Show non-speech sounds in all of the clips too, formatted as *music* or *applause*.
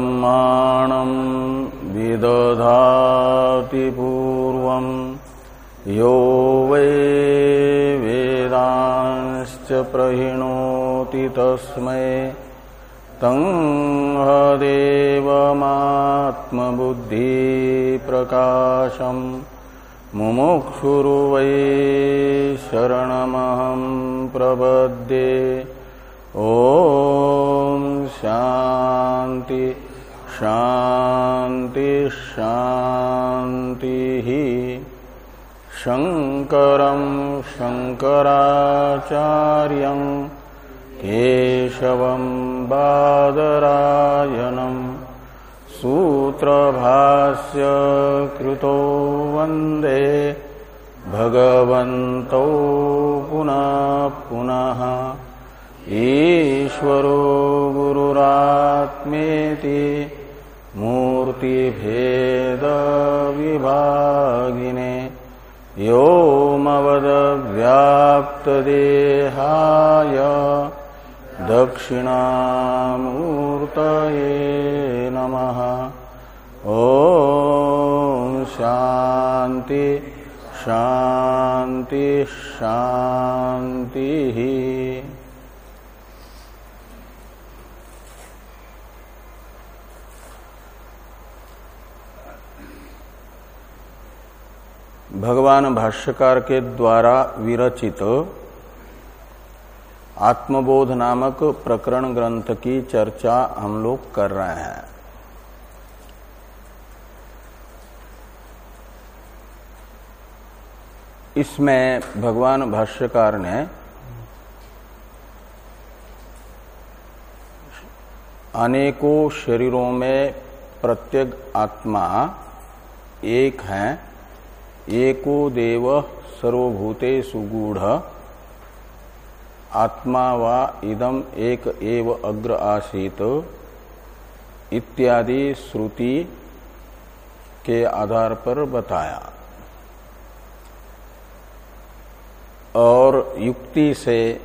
ब्रह्माणं विदधाति पूर्वं यो वै वेदांश्च प्रहिणोति तस्मै। तङ्हदेवमात्मबुद्धिप्रकाशम् मुमुक्षुर्वै शरणमहं प्रपद्ये। ॐ शान्ति शान्तिः शङ्करं शङ्कराचार्यं केशवं बादरायणम् सूत्रभास्य कृतो वंदे भगवन्तौ पुनः पुनः ईश्वरो गुरुरात्मेति मूर्तिभेदविभागिने योमवदव्याप्तदेहाय दक्षिणामूर्तये नमः। ॐ शान्ति शान्ति शान्तिः। भगवान भाष्यकार के द्वारा विरचित आत्मबोध नामक प्रकरण ग्रंथ की चर्चा हम लोग कर रहे हैं। इसमें भगवान भाष्यकार ने अनेकों शरीरों में प्रत्येक आत्मा एक है। एको देव सर्वभूते सुगूढ़। आत्मा वा इदम एक एव अग्र आसीत। इत्यादि श्रुति के आधार पर बताया। और युक्ति से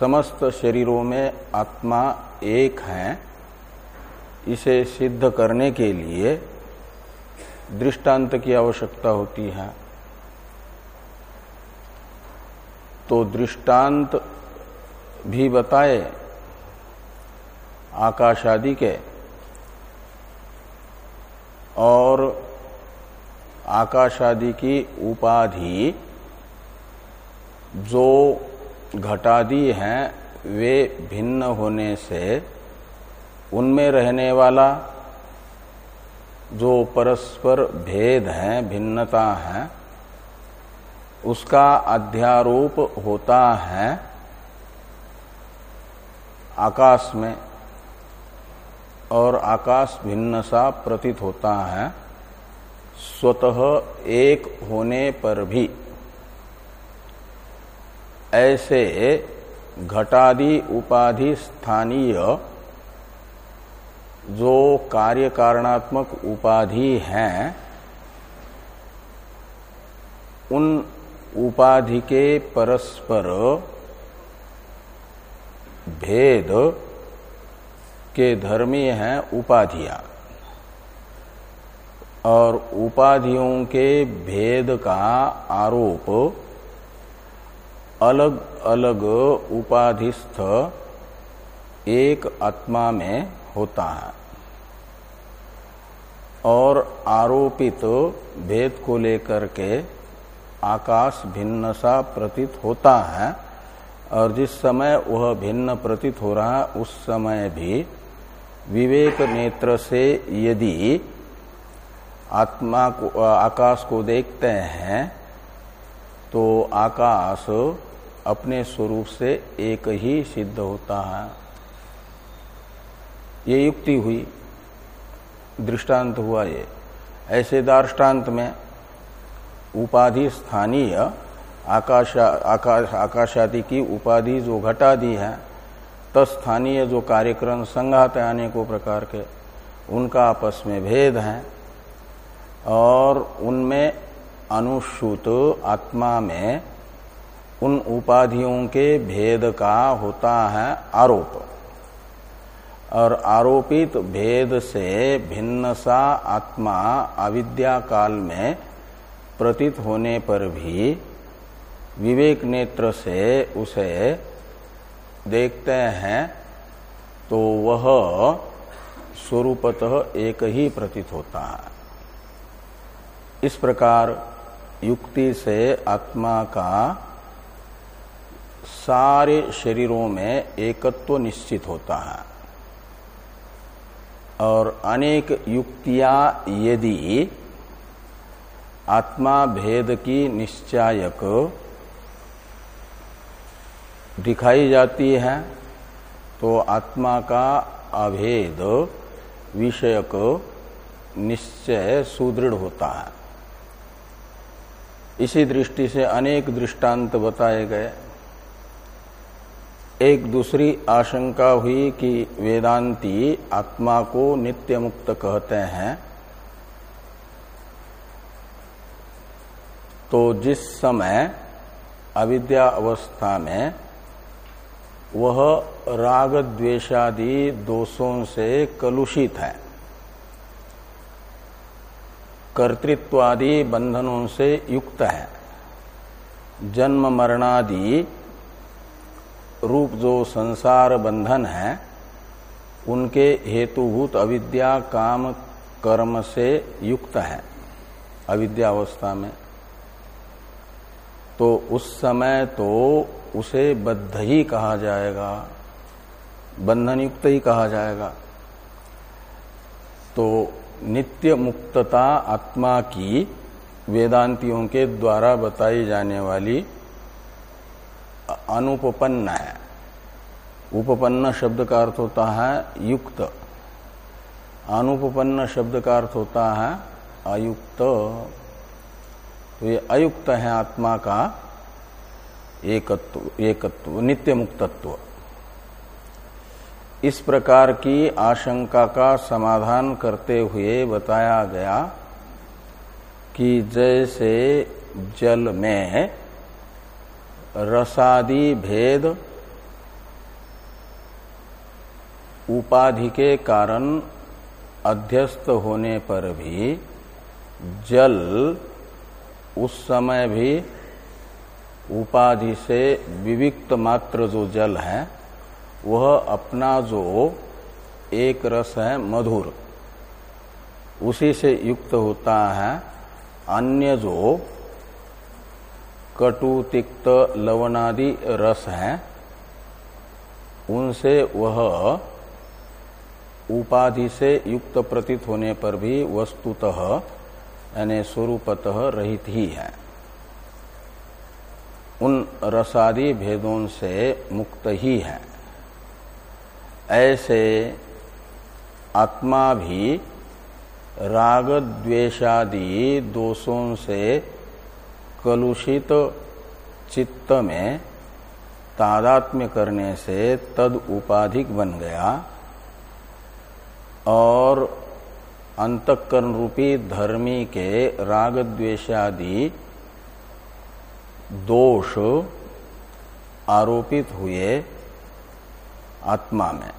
समस्त शरीरों में आत्मा एक है, इसे सिद्ध करने के लिए दृष्टांत की आवश्यकता होती है। तो दृष्टांत भी बताए, आकाश आदि के, और आकाश आदि की उपाधि जो घटादि हैं, वे भिन्न होने से उनमें रहने वाला जो परस्पर भेद है, भिन्नता है, उसका अध्यारोप होता है आकाश में और आकाश भिन्न सा प्रतीत होता है, स्वतः एक होने पर भी। ऐसे घटादि उपाधि स्थानीय जो कार्य कारणात्मक उपाधि हैं, उन उपाधि के परस्पर भेद के धर्मी हैं उपाधियाँ। और उपाधियों के भेद का आरोप अलग अलग उपाधिस्थ एक आत्मा में होता है। और आरोपित तो भेद को लेकर के आकाश भिन्न सा प्रतीत होता है, और जिस समय वह भिन्न प्रतीत हो रहा है, उस समय भी विवेक नेत्र से यदि आत्मा को, आकाश को देखते हैं तो आकाश अपने स्वरूप से एक ही सिद्ध होता है। ये युक्ति हुई। दृष्टांत हुआ ये। ऐसे दार्टान्त में उपाधि स्थानीय, आकाश आकाश, आकाशादि की उपाधि जो घटा दी है तस्थानीय जो कार्यक्रम संघात है को प्रकार के, उनका आपस में भेद है और उनमें अनुसूत आत्मा में उन उपाधियों के भेद का होता है आरोप। और आरोपित भेद से भिन्न सा आत्मा अविद्या काल में प्रतीत होने पर भी विवेक नेत्र से उसे देखते हैं तो वह स्वरूपतः एक ही प्रतीत होता है। इस प्रकार युक्ति से आत्मा का सारे शरीरों में एकत्व निश्चित होता है। और अनेक युक्तियाँ यदि आत्मा भेद की निश्चायक दिखाई जाती है तो आत्मा का अभेद विषयक निश्चय सुदृढ़ होता है। इसी दृष्टि से अनेक दृष्टांत बताए गए। एक दूसरी आशंका हुई कि वेदांती आत्मा को नित्य मुक्त कहते हैं। तो जिस समय अविद्या अवस्था में वह राग द्वेषादि दोषों से कलुषित है, कर्तृत्वादि बंधनों से युक्त है, जन्म मरणादि रूप जो संसार बंधन है, उनके हेतुभूत अविद्या काम कर्म से युक्त है, अविद्यावस्था में। तो उस समय तो उसे बद्ध ही कहा जाएगा बंधन युक्त ही कहा जाएगा। तो नित्य मुक्तता आत्मा की वेदांतियों के द्वारा बताई जाने वाली अनुपन्न है। उपपन्न शब्द का अर्थ होता है युक्त। अनुपन्न शब्द का अर्थ होता है अयुक्त। तो ये अयुक्त है आत्मा का एकत्व एकत्व नित्य मुक्तत्व इस प्रकार की आशंका का समाधान करते हुए बताया गया कि जैसे जल में रसादि भेद उपाधि के कारण अध्यस्त होने पर भी जल उस समय भी उपाधि से विविक्त मात्र जो जल है, वह अपना जो एक रस है, मधुर, उसी से युक्त होता है। अन्य जो कटु तिक्त लवणादि रस है। उनसे वह उपाधि से युक्त प्रतीत होने पर भी वस्तुतः, यानी स्वरूपतः रहित ही है। उन रसादि भेदों से मुक्त ही है। ऐसे आत्मा भी राग द्वेषादि दोषों से कलुषित चित्त में तादात्म्य करने से तद उपाधिक बन गया और अंतकरण रूपी धर्मी के राग द्वेषादि दोष आरोपित हुए आत्मा में।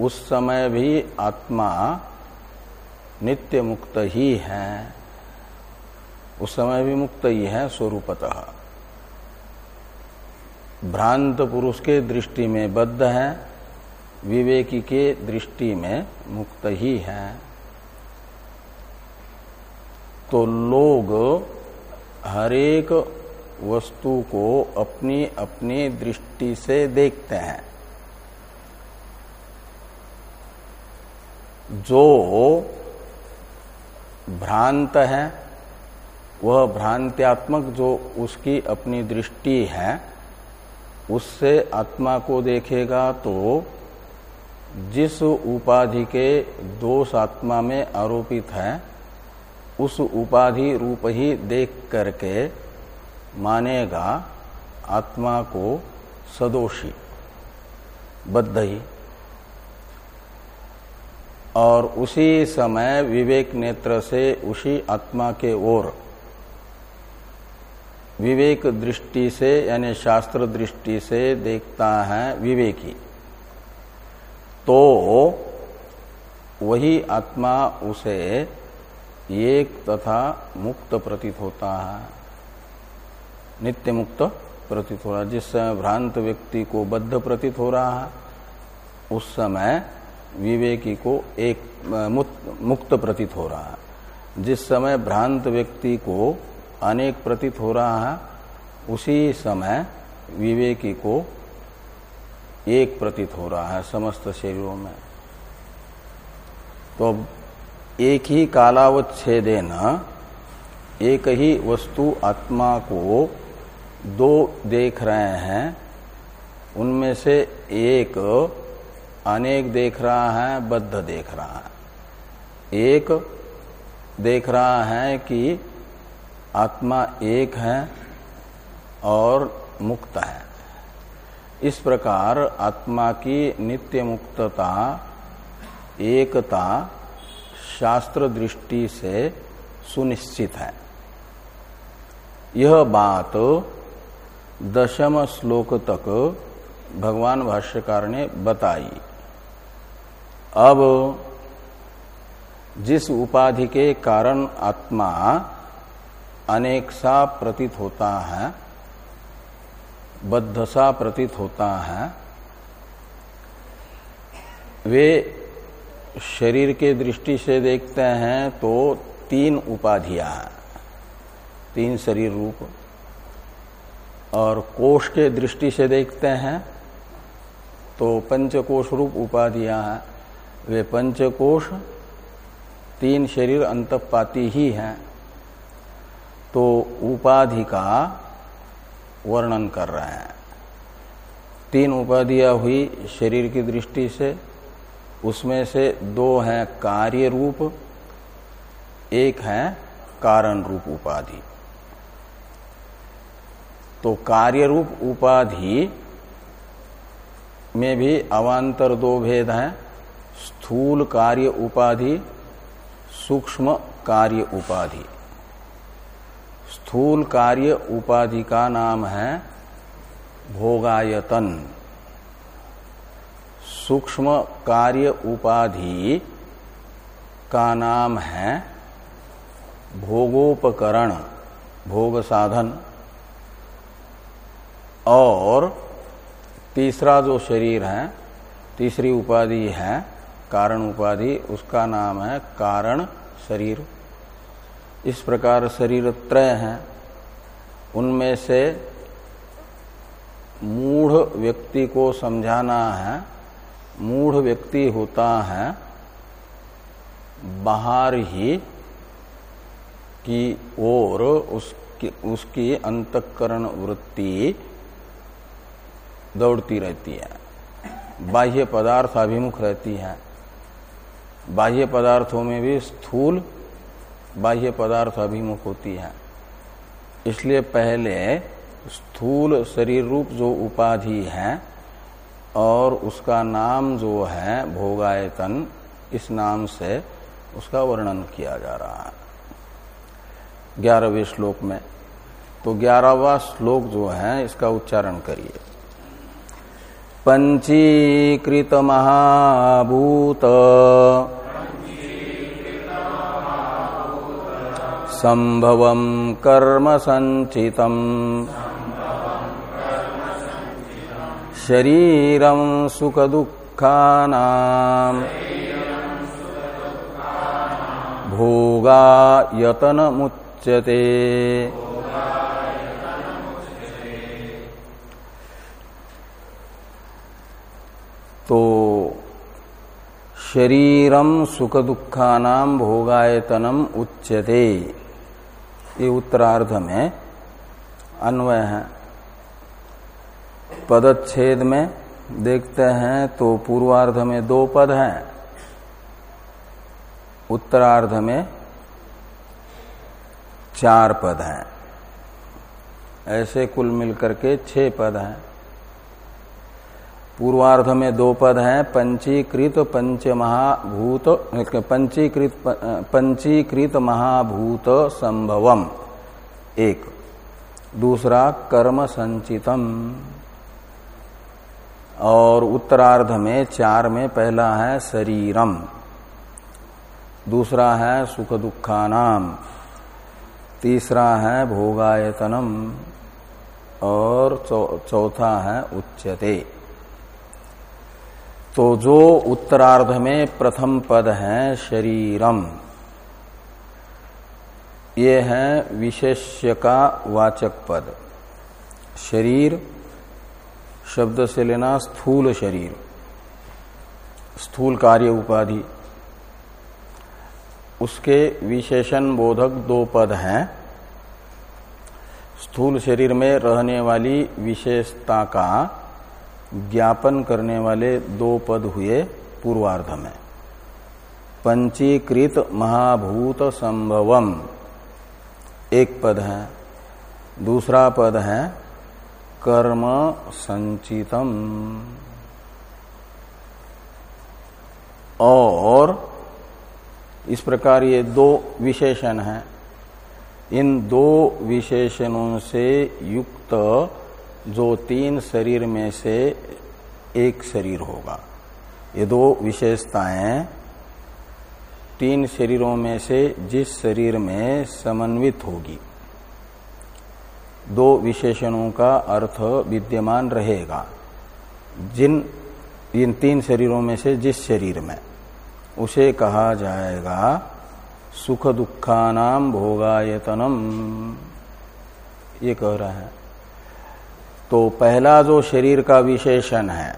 उस समय भी आत्मा नित्य मुक्त ही है। उस समय भी मुक्त ही है स्वरूपतः। भ्रांत पुरुष के दृष्टि में बद्ध है, विवेकी के दृष्टि में मुक्त ही है। तो लोग हरेक वस्तु को अपनी अपनी दृष्टि से देखते हैं। जो भ्रांत है वह भ्रांत्यात्मक जो उसकी अपनी दृष्टि है, उससे आत्मा को देखेगा तो जिस उपाधि के दोष आत्मा में आरोपित है, उस उपाधि रूप ही देख करके मानेगा आत्मा को सदोषी बद्ध ही और उसी समय विवेक नेत्र से उसी आत्मा के ओर विवेक दृष्टि से, यानी शास्त्र दृष्टि से देखता है विवेकी। तो वही आत्मा उसे एक तथा मुक्त प्रतीत होता है। नित्य मुक्त प्रतीत हो रहा है। जिस समय भ्रांत व्यक्ति को बद्ध प्रतीत हो रहा है, उस समय विवेकी को एक, मुक्त प्रतीत हो रहा है। जिस समय भ्रांत व्यक्ति को अनेक प्रतीत हो रहा है, उसी समय विवेकी को एक प्रतीत हो रहा है समस्त शरीरों में। तो एक ही कालावच्छेदेन एक ही वस्तु आत्मा को दो देख रहे हैं, उनमें से एक अनेक देख रहा है, बद्ध देख रहा है। एक देख रहा है कि आत्मा एक है और मुक्त है। इस प्रकार आत्मा की नित्य मुक्तता, एकता, शास्त्र दृष्टि से सुनिश्चित है। यह बात दशम श्लोक तक भगवान भाष्यकार ने बताई। अब जिस उपाधि के कारण आत्मा अनेक सा प्रतीत होता है, बद्ध सा प्रतीत होता है, वे शरीर के दृष्टि से देखते हैं तो तीन उपाधियाँ हैं। तीन शरीर रूप और कोष के दृष्टि से देखते हैं तो पंचकोश रूप उपाधियाँ हैं। वे पंचकोश तीन शरीर अंतपाती ही हैं। तो उपाधि का वर्णन कर रहे हैं। तीन उपाधियाँ हुई शरीर की दृष्टि से, उसमें से दो हैं कार्य रूप, एक है कारण रूप उपाधि। तो कार्य रूप उपाधि में भी अवान्तर दो भेद हैं, स्थूल कार्य उपाधि, सूक्ष्म कार्य उपाधि। स्थूल कार्य उपाधि का नाम है भोगायतन। सूक्ष्म कार्य उपाधि का नाम है भोगोपकरण, भोग साधन। और तीसरा जो शरीर है, तीसरी उपाधि है, कारण उपाधि, उसका नाम है कारण शरीर। इस प्रकार शरीर त्रय हैं। उनमें से मूढ़ व्यक्ति को समझाना है, मूढ़ व्यक्ति होता है, बाहर ही की ओर उसकी उसकी अंतकरण वृत्ति दौड़ती रहती है। बाह्य पदार्थ अभिमुख रहती है। बाह्य पदार्थों में भी स्थूल बाह्य पदार्थ अभिमुख होती है। इसलिए पहले स्थूल शरीर रूप जो उपाधि है और उसका नाम जो है भोगायतन, इस नाम से उसका वर्णन किया जा रहा है। ग्यारहवें श्लोक में तो ग्यारहवा श्लोक जो है, इसका उच्चारण करिए। पंचीकृत महाभूत संभव कर्म संचित शरीरं सुख भोगायतन मुच्यते तो शरीरम सुख दुखानाम भोगायतनम उच्यते। ये उत्तरार्ध में अन्वय है। पदच्छेद में देखते हैं तो पूर्वार्ध में दो पद हैं। उत्तरार्ध में चार पद हैं। ऐसे कुल मिलकर के छह पद हैं। पूर्वार्ध में दो पद हैं, पंचीकृत पंच महाभूत पंचीकृत पंचीकृत महाभूत संभवम, एक। दूसरा, कर्म संचितम। और उत्तरार्ध में, चार में पहला है शरीरम। दूसरा है सुख दुखानाम तीसरा है भोगायतनम। और चौथा है उच्चते तो जो उत्तरार्ध में प्रथम पद है शरीरम, ये है विशेष्य का वाचक पद। शरीर, शब्द से लेना स्थूल शरीर, स्थूल कार्य उपाधि, उसके विशेषण बोधक दो पद हैं। स्थूल शरीर में रहने वाली विशेषता का ज्ञापन करने वाले दो पद हुए पूर्वार्ध में। पंचीकृत महाभूत संभवम। एक पद है। दूसरा पद है कर्म संचितम। और इस प्रकार ये दो विशेषण हैं। इन दो विशेषणों से युक्त जो तीन शरीर में से एक शरीर होगा। ये दो विशेषताएँ तीन शरीरों में से जिस शरीर में समन्वित होगी। दो विशेषणों का अर्थ विद्यमान रहेगा, जिन, इन तीन शरीरों में से जिस शरीर में। उसे कहा जाएगा, सुख दुखानाम भोगायतनम। ये कह रहा है। तो पहला जो शरीर का विशेषण है,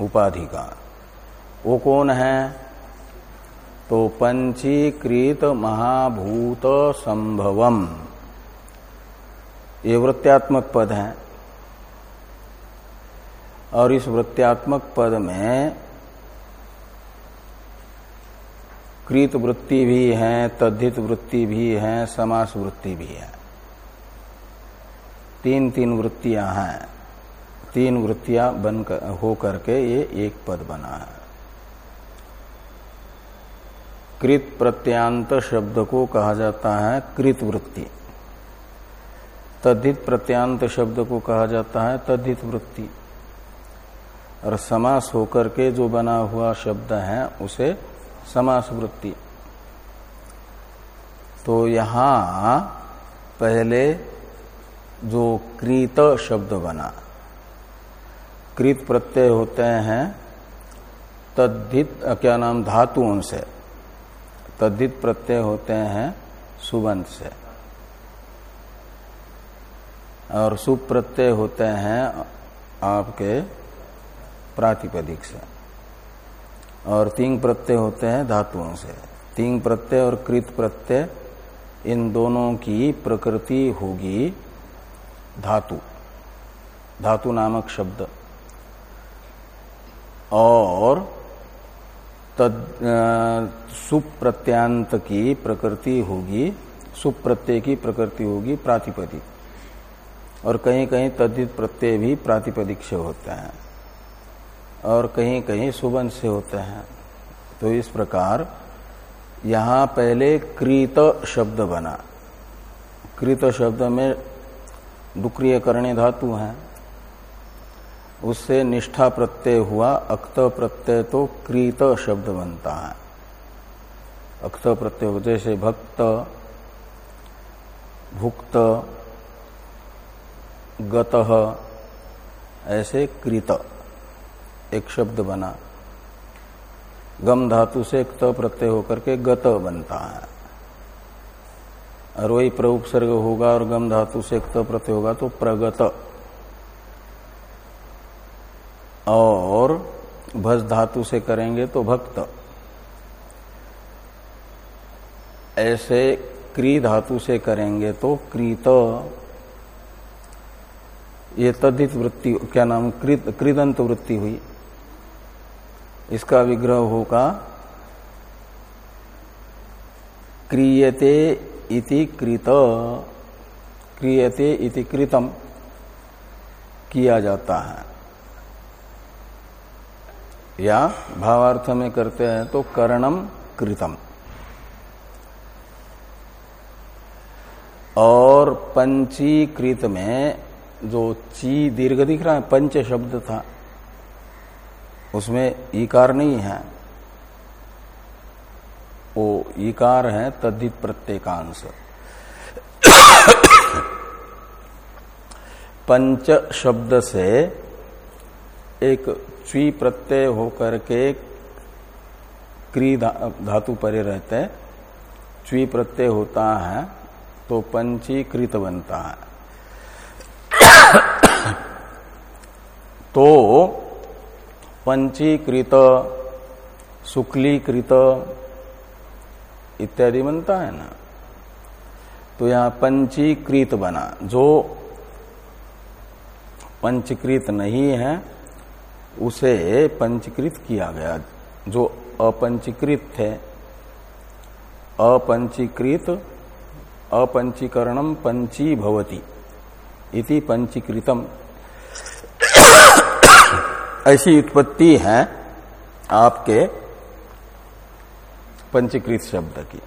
उपाधि का, वो कौन है? तो पंचीकृत महाभूत संभवम। ये वृत्त्यात्मक पद है। और इस वृत्त्यात्मक पद में कृत वृत्ति भी है, तद्धित वृत्ति भी है, समास वृत्ति भी है। तीन तीन वृत्तियाँ हैं। तीन वृत्तियाँ बन कर, हो करके ये एक पद बना है। कृत प्रत्यांत शब्द को कहा जाता है कृत वृत्ति। तद्धित प्रत्यांत शब्द को कहा जाता है तद्धित वृत्ति। और समास होकर के जो बना हुआ शब्द है उसे समास वृत्ति। तो यहाँ पहले जो कृत शब्द बना। कृत प्रत्यय होते हैं तद्धित, क्या नाम, धातुओं से। तद्धित प्रत्यय होते हैं सुबंध से। और सुप्रत्यय होते हैं आपके प्रातिपदिक से। और तीन प्रत्यय होते हैं धातुओं से। तीन प्रत्यय और कृत प्रत्यय, इन दोनों की प्रकृति होगी धातु धातु नामक शब्द। और तद सुप्रत्यांत की प्रकृति होगी, सुप्रत्यय की प्रकृति होगी प्रातिपदिक। और कहीं कहीं तद्धित प्रत्यय भी प्रातिपदिक से होते हैं। और कहीं कहीं सुबंध से होते हैं। तो इस प्रकार यहाँ पहले कृत शब्द बना। कृत शब्द में डुक्रिय करणे धातु है। उससे निष्ठा प्रत्यय हुआ, अक्त प्रत्यय तो कृत शब्द बनता है। अक्त प्रत्यय जैसे भक्त, भुक्त, गत, ऐसे कृत एक शब्द बना। गम धातु से एक त प्रत्यय होकर के गत बनता है। और वही प्रउपसर्ग होगा और गम धातु से प्रत्यय होगा तो प्रगत। और भस धातु से करेंगे तो भक्त। ऐसे क्री धातु से करेंगे तो क्रीत। ये तद्धित वृत्ति, क्या नाम? कृदंत वृत्ति हुई। इसका विग्रह होगा, क्रियते इति कृत, क्रियते इति कृतम किया जाता है। या भावार्थ में करते हैं तो करणम कृतम। और पंचीकृत में जो ची दीर्घ दिख रहा है, पंच शब्द था, उसमें ईकार नहीं है। वो ईकार है तद्धित प्रत्येकांश। पंच शब्द से एक च्वी प्रत्यय होकर के क्री धातु परे रहते च्वी प्रत्यय होता है तो पंचीकृत बनता है। तो पंचीकृत, शुक्लीकृत इत्यादि बनता है ना। तो यहाँ पंचीकृत बना। जो पंचकृत नहीं है, उसे पंचकृत किया गया। जो अपंचीकृत थे अपंचीकृत अपंचीकरणम पंची भवती इति पंचीकृतम। *coughs* ऐसी उत्पत्ति है आपके पंचीकृत शब्द की।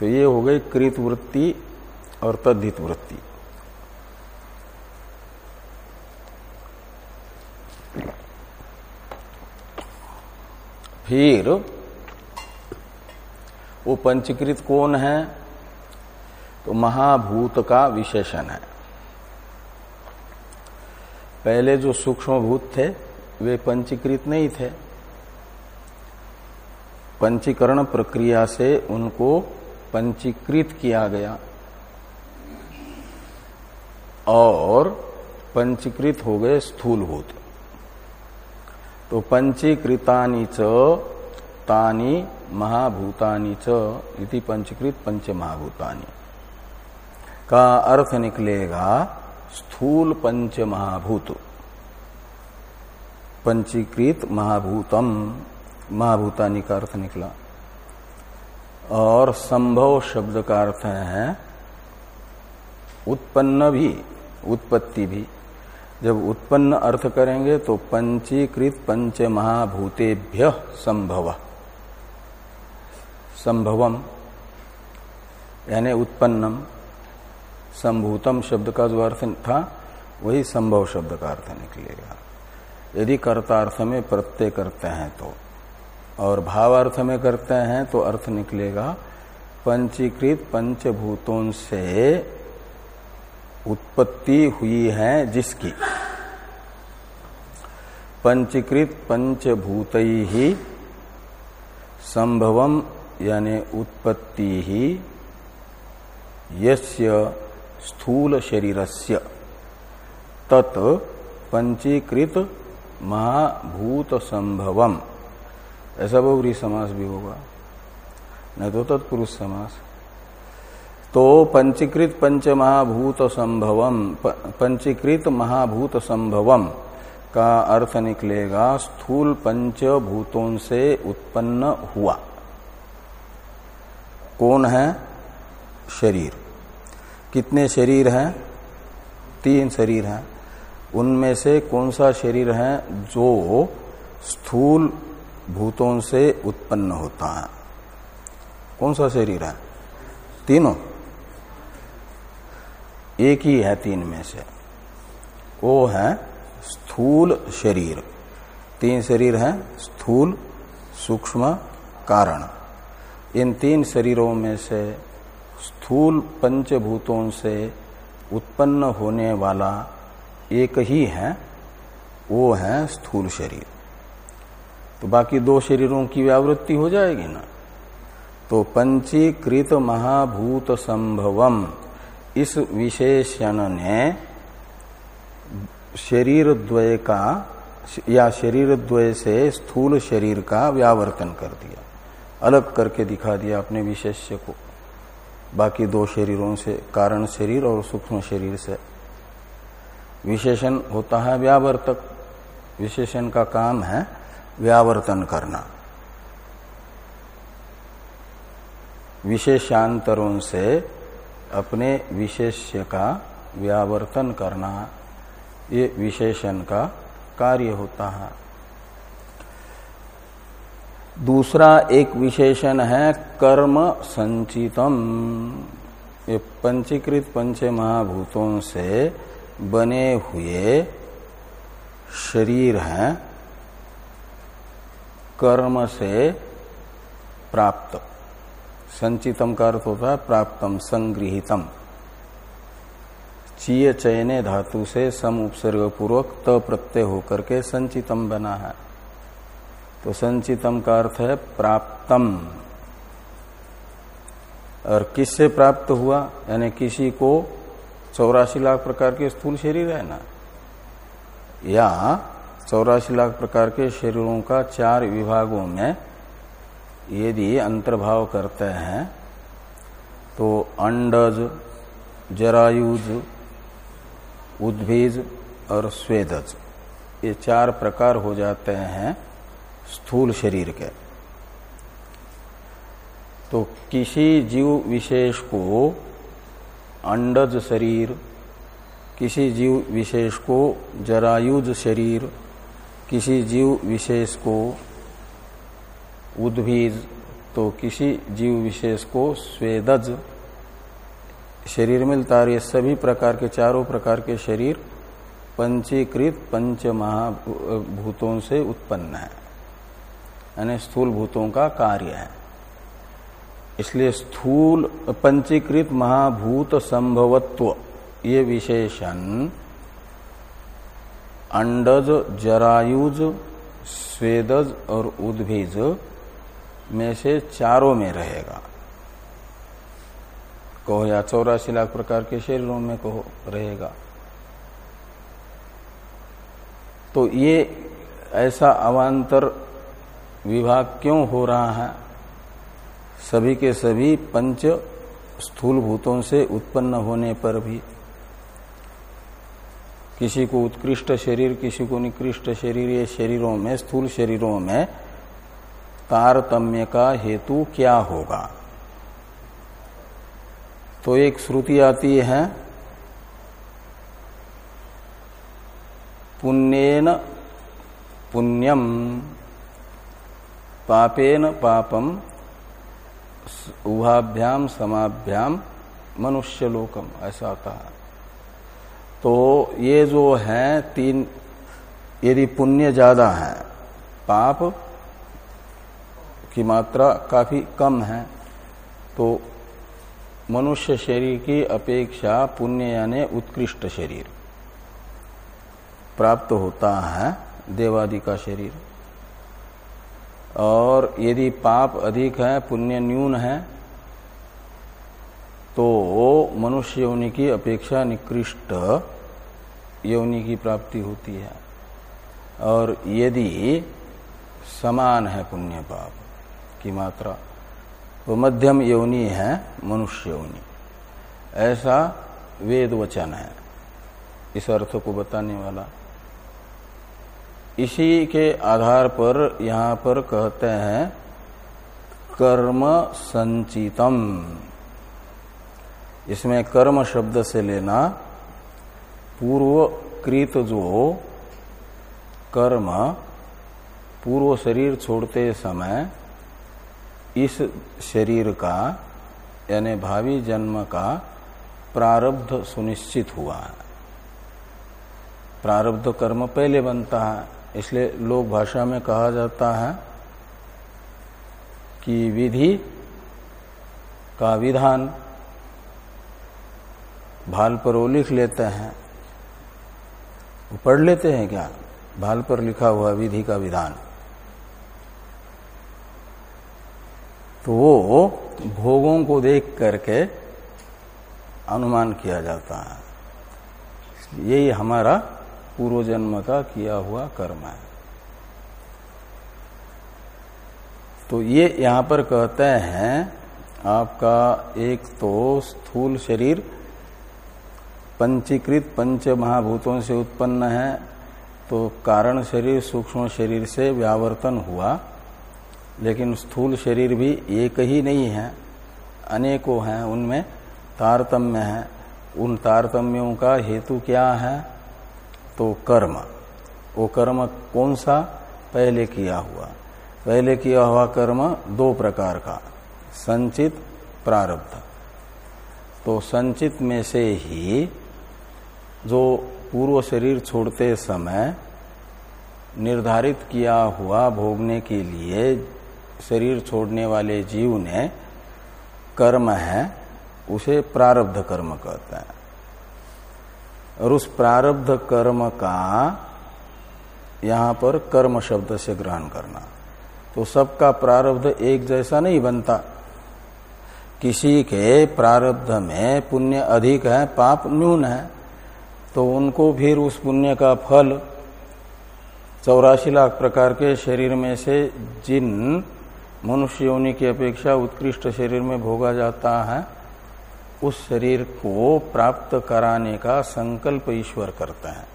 तो ये हो गई कृत वृत्ति और तद्धित वृत्ति। फिर, वो पंचकृत कौन है? तो महाभूत का विशेषण है। पहले जो सूक्ष्म भूत थे, वे पंचीकृत नहीं थे। पंचीकरण प्रक्रिया से उनको पंचीकृत किया गया। और पंचीकृत हो गए स्थूलभूत। तो पंचीकृतानी च, तानी महाभूतानी इति पंचीकृत पंच महाभूतानी का अर्थ निकलेगा, स्थूल पंच महाभूत पंचीकृत महाभूतम। महाभूतानी का अर्थ निकला। और संभव शब्द का अर्थ है, उत्पन्न भी, उत्पत्ति भी। जब उत्पन्न अर्थ करेंगे तो पंचीकृत पंच महाभूतेभ्य संभव। संभवम, यानी उत्पन्नम, संभूतम शब्द का जो अर्थ था, वही संभव शब्द का अर्थ निकलेगा। यदि कर्ता अर्थ में प्रत्यय करते हैं तो। और भावार्थ में करते हैं तो अर्थ निकलेगा पंचीकृत पंचभूतों से उत्पत्ति हुई है जिसकी। पंचीकृत पंचभूत ही संभवम यानी उत्पत्ति ही यस्य स्थूल शरीरस्य तत् पंचीकृत महाभूत संभवम ऐसा बहुरी समास भी होगा। नहीं तो तत्पुरुष समास। तो पंचीकृत पंच महाभूत संभवम पंचीकृत महाभूत संभवम का अर्थ निकलेगा, स्थूल पंच भूतों से उत्पन्न हुआ। कौन है? शरीर। कितने शरीर हैं? तीन शरीर हैं। उनमें से कौन सा शरीर है जो स्थूल भूतों से उत्पन्न होता है। कौन सा शरीर है? तीनों। एक ही है तीन में से। वो है स्थूल शरीर। तीन शरीर है स्थूल, सूक्ष्म, कारण। इन तीन शरीरों में से स्थूल पंचभूतों से उत्पन्न होने वाला एक ही है, वो है स्थूल शरीर। तो बाकी दो शरीरों की व्यावृत्ति हो जाएगी ना। तो पंचीकृत महाभूत संभवम, इस विशेषण ने शरीर द्वय का, या शरीर द्वय से स्थूल शरीर का व्यावर्तन कर दिया। अलग करके दिखा दिया अपने विशेष्य को। बाकी दो शरीरों से, कारण शरीर और सूक्ष्म शरीर से। विशेषण होता है व्यावर्तक। विशेषण का काम है व्यावर्तन करना। विशेषांतरों से अपने विशेष्य का व्यावर्तन करना, ये विशेषण का कार्य होता है। दूसरा एक विशेषण है कर्म संचितम। ये पंचीकृत पंच महाभूतों से बने हुए शरीर हैं। कर्म से प्राप्त। संचितम का अर्थ होता है प्राप्तम संग्रहितम चीय चयने धातु से सम उपसर्ग पूर्वक त प्रत्यय होकर के संचितम बना है। तो संचितम का अर्थ है प्राप्तम। और किससे प्राप्त हुआ? यानी किसी को चौरासी लाख प्रकार के स्थूल शरीर है ना? या चौरासी लाख प्रकार के शरीरों का चार विभागों में यदि अंतर्भाव करते हैं तो अंडज, जरायुज, उद्भिज और स्वेदज, ये चार प्रकार हो जाते हैं स्थूल शरीर के। तो किसी जीव विशेष को अंडज शरीर, किसी जीव विशेष को जरायुज शरीर किसी जीव विशेष को उद्भिज तो किसी जीव विशेष को स्वेदज, शरीर मिलता है ये सभी प्रकार के चारों प्रकार के शरीर पंचीकृत पंच महाभूतों से उत्पन्न है। यानी स्थूल भूतों का कार्य है। इसलिए स्थूल, पंचीकृत महाभूत संभवत्व, ये विशेषण अंडज, जरायुज, स्वेदज और उद्भिज में से चारों में रहेगा। कहो या चौरासी लाख प्रकार के शरीरों में कहो, रहेगा। तो ये ऐसा अवान्तर विभाग क्यों हो रहा है? सभी के सभी पंच स्थूल भूतों से उत्पन्न होने पर भी किसी को उत्कृष्ट शरीर, किसी को निकृष्ट शरीर, ये शरीरों में, स्थूल शरीरों में तारतम्य का हेतु क्या होगा? तो एक श्रुति आती है, पुण्यन पुण्यम, पापेन पापम, उभाभ्याम समाभ्याम, मनुष्यलोकम, ऐसा आता है। तो ये जो है तीन, यदि पुण्य ज़्यादा है, पाप की मात्रा काफ़ी कम है तो मनुष्य शरीर की अपेक्षा पुण्य यानी उत्कृष्ट शरीर प्राप्त होता है, देवादि का शरीर। और यदि पाप अधिक है, पुण्य न्यून है तो मनुष्य योनि की अपेक्षा निकृष्ट योनि की प्राप्ति होती है। और यदि समान है पुण्य पाप की मात्रा तो मध्यम योनि है मनुष्य योनि। ऐसा वेद वचन है, इस अर्थ को बताने वाला। इसी के आधार पर यहाँ पर कहते हैं, कर्म संचितम। इसमें कर्म शब्द से लेना पूर्व कृत जो कर्म पूर्व शरीर छोड़ते समय इस शरीर का, यानी भावी जन्म का प्रारब्ध सुनिश्चित हुआ। है प्रारब्ध कर्म पहले बनता है, इसलिए लोक भाषा में कहा जाता है कि विधि का विधान भाल पर वो लिख लेते हैं। वो पढ़ लेते हैं क्या? भाल पर लिखा हुआ विधि का विधान। तो वो भोगों को देख करके अनुमान किया जाता है। यही हमारा पूर्व जन्म का किया हुआ कर्म है। तो ये यहाँ पर कहते हैं, आपका एक तो स्थूल शरीर पंचीकृत पंच महाभूतों से उत्पन्न है तो कारण शरीर, सूक्ष्म शरीर से व्यावर्तन हुआ, लेकिन स्थूल शरीर भी एक ही नहीं है, अनेकों हैं, उनमें तारतम्य है। उन तारतम्यों का हेतु क्या है? तो कर्म। वो कर्म कौन सा? पहले किया हुआ। पहले किया हुआ कर्म दो प्रकार का, संचित, प्रारब्ध। तो संचित में से ही जो पूर्व शरीर छोड़ते समय निर्धारित किया हुआ भोगने के लिए शरीर छोड़ने वाले जीव ने कर्म है, उसे प्रारब्ध कर्म कहते हैं। और उस प्रारब्ध कर्म का यहाँ पर कर्म शब्द से ग्रहण करना। तो सबका प्रारब्ध एक जैसा नहीं बनता। किसी के प्रारब्ध में पुण्य अधिक है, पाप न्यून है। तो उनको फिर उस पुण्य का फल चौरासी लाख प्रकार के शरीर में से जिन मनुष्य योनि की अपेक्षा उत्कृष्ट शरीर में भोगा जाता है, उस शरीर को प्राप्त कराने का संकल्प ईश्वर करता है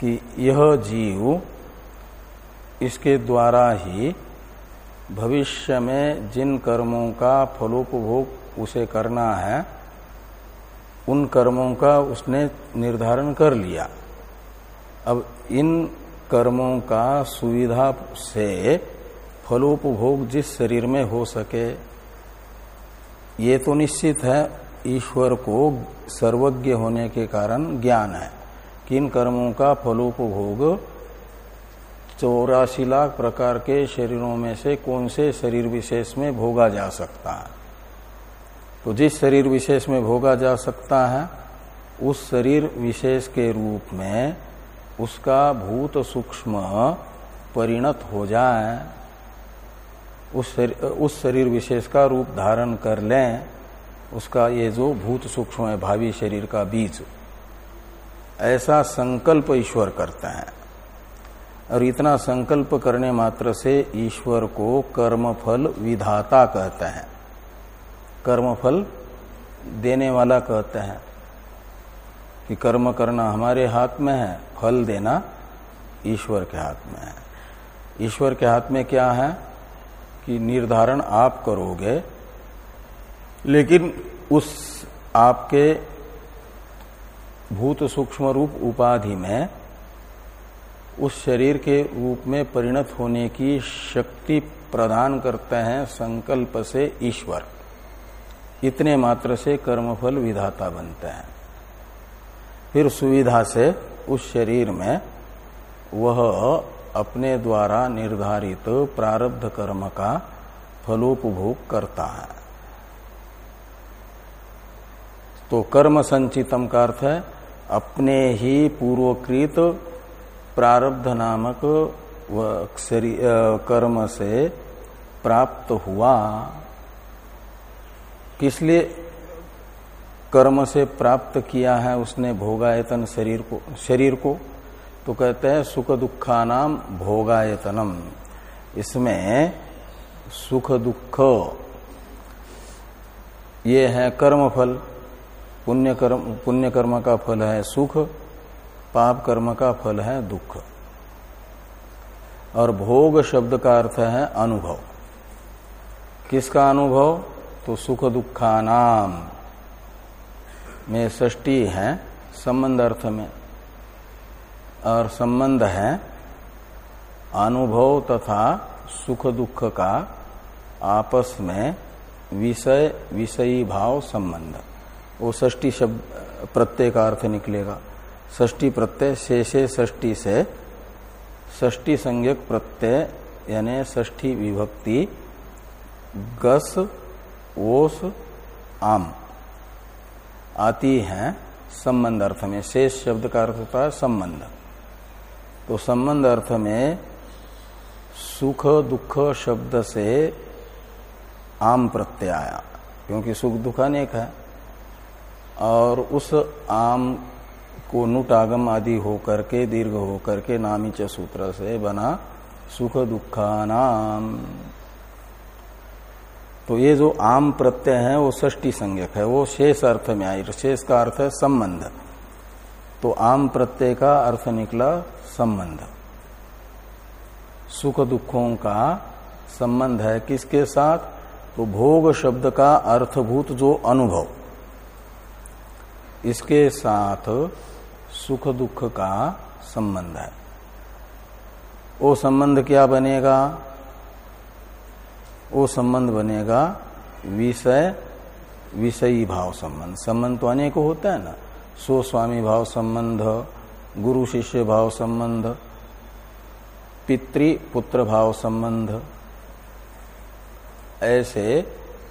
कि यह जीव इसके द्वारा ही भविष्य में जिन कर्मों का फलोपभोग उसे करना है उन कर्मों का उसने निर्धारण कर लिया। अब इन कर्मों का सुविधा से फलोपभोग जिस शरीर में हो सके, ये तो निश्चित है, ईश्वर को सर्वज्ञ होने के कारण ज्ञान है कि इन कर्मों का फलोपभोग चौरासी लाख प्रकार के शरीरों में से कौन से शरीर विशेष में भोगा जा सकता है। तो जिस शरीर विशेष में भोगा जा सकता है उस शरीर विशेष के रूप में उसका भूत सूक्ष्म परिणत हो जाए उस शरीर, उस शरीर विशेष का रूप धारण कर लें उसका ये जो भूत सूक्ष्म है भावी शरीर का बीज ऐसा संकल्प ईश्वर करते हैं। और इतना संकल्प करने मात्र से ईश्वर को कर्मफल विधाता कहते हैं। कर्मफल देने वाला कहते हैं कि कर्म करना हमारे हाथ में है, फल देना ईश्वर के हाथ में है। ईश्वर के हाथ में क्या है कि निर्धारण आप करोगे, लेकिन उस आपके भूत सूक्ष्म रूप उपाधि में, उस शरीर के रूप में परिणत होने की शक्ति प्रदान करते हैं संकल्प से ईश्वर। इतने मात्र से कर्मफल विधाता बनते हैं। फिर सुविधा से उस शरीर में वह अपने द्वारा निर्धारित प्रारब्ध कर्म का फलोपभोग करता है। तो कर्म संचितम का अर्थ है, अपने ही पूर्वकृत प्रारब्ध नामक कर्म से प्राप्त हुआ किस लिए कर्म से प्राप्त किया है उसने भोगायतन शरीर को शरीर को? तो कहते हैं सुख दुखा नाम भोगायतनम। इसमें सुख दुख ये है कर्म फल पुण्य कर्म पुण्य कर्म का फल है सुख पाप कर्म का फल है दुख। और भोग शब्द का अर्थ है अनुभव। किसका अनुभव? तो सुख दुखा नाम में षष्टी है, संबंध अर्थ में। और संबंध है, अनुभव तथा सुख दुख का आपस में विषय, विषयी भाव संबंध। वो ष्टी शब्द, प्रत्यय का अर्थ निकलेगा। ष्टी प्रत्यय, शेषे ष्टी से ष्टी संज्ञक प्रत्यय, यानी ष्ठी विभक्ति, गस ओस आम आती है संबंध अर्थ में, शेष शब्द का अर्थ होता है संबंध। तो संबंध अर्थ में सुख दुख शब्द से आम प्रत्यय आया क्योंकि सुख दुख अनेक है। और उस आम को नुट आगम आदि होकर के, दीर्घ होकर के नामीच सूत्र से बना सुख दुखानाम। तो ये जो आम प्रत्यय है, वो ष्टी संज्ञक है, वो शेष अर्थ में आई, शेष का अर्थ है संबंध। तो आम प्रत्यय का अर्थ निकला संबंध। सुख दुखों का संबंध है किसके साथ? तो भोग शब्द का अर्थभूत जो अनुभव। इसके साथ सुख दुख का संबंध है। वो संबंध क्या बनेगा? वो संबंध बनेगा विषय, विषयी भाव संबंध। संबंध तो अनेक होता है ना। सो स्वामी भाव संबंध, गुरु शिष्य भाव संबंध पितृपुत्र भाव संबंध, ऐसे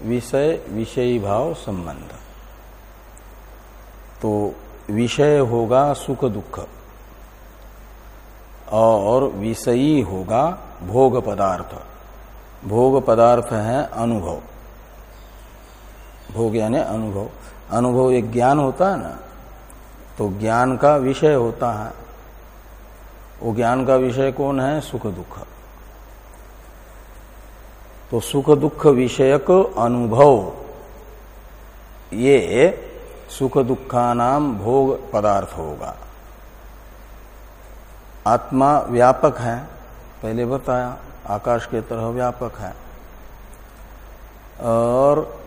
विषय, विषयी भाव संबंध। तो विषय होगा सुख दुख, और विषयी होगा भोग पदार्थ। भोग पदार्थ है अनुभव। भोग यानी अनुभव। अनुभव एक ज्ञान होता है ना तो ज्ञान का विषय होता है। वो ज्ञान का विषय कौन है? सुख दुख। तो सुख दुख विषयक अनुभव, ये सुख दुखा नाम भोग पदार्थ होगा। आत्मा व्यापक है, पहले बताया। आकाश के तरह व्यापक है। और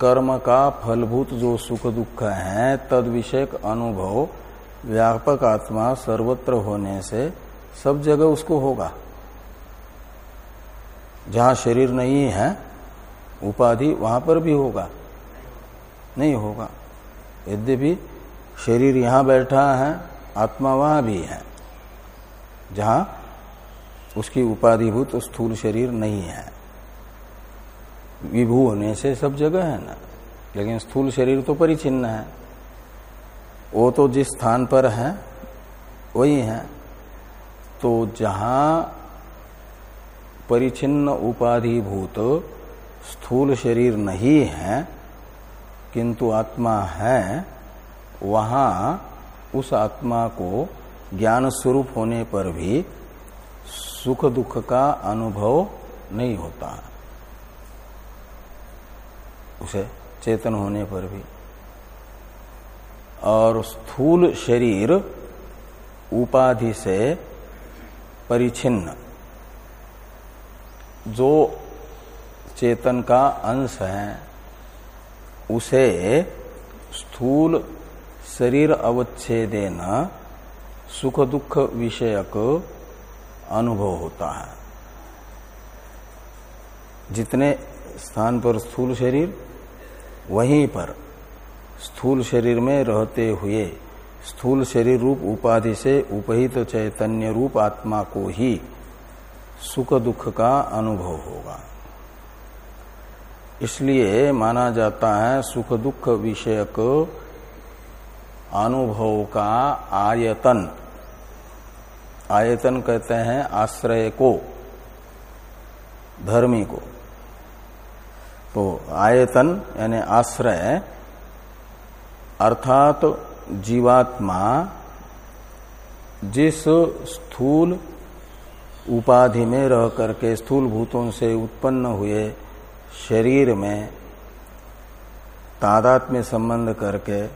कर्म का फलभूत जो सुख दुख है, तद विषयक अनुभव व्यापक आत्मा सर्वत्र होने से सब जगह उसको होगा। जहाँ शरीर नहीं है, उपाधि वहाँ पर भी होगा। नहीं होगा। यद्यपि शरीर यहाँ बैठा है, आत्मा वहाँ भी है। जहाँ उसकी उपाधिभूत स्थूल शरीर नहीं है। विभू होने से सब जगह है ना। लेकिन स्थूल शरीर तो परिचिन्न है। वो तो जिस स्थान पर है, वही है। तो जहाँ परिचिन्न उपाधिभूत स्थूल शरीर नहीं है, किंतु आत्मा है, वहाँ उस आत्मा को ज्ञान स्वरूप होने पर भी सुख दुख का अनुभव नहीं होता। उसे चेतन होने पर भी। और स्थूल शरीर उपाधि से परिचिन्न। जो चेतन का अंश है, उसे स्थूल शरीर अवच्छेदेन सुख दुख विषयक अनुभव होता है। जितने स्थान पर स्थूल शरीर, वहीं पर स्थूल शरीर में रहते हुए स्थूल शरीर रूप उपाधि से उपहित तो चैतन्य रूप आत्मा को ही सुख दुख का अनुभव होगा। इसलिए माना जाता है सुख दुख विषयक अनुभव का आयतन। आयतन कहते हैं आश्रय को, धर्मी को। तो आयतन यानी आश्रय, अर्थात जीवात्मा जिस स्थूल उपाधि में रह करके स्थूल भूतों से उत्पन्न हुए शरीर में तादात में संबंध करके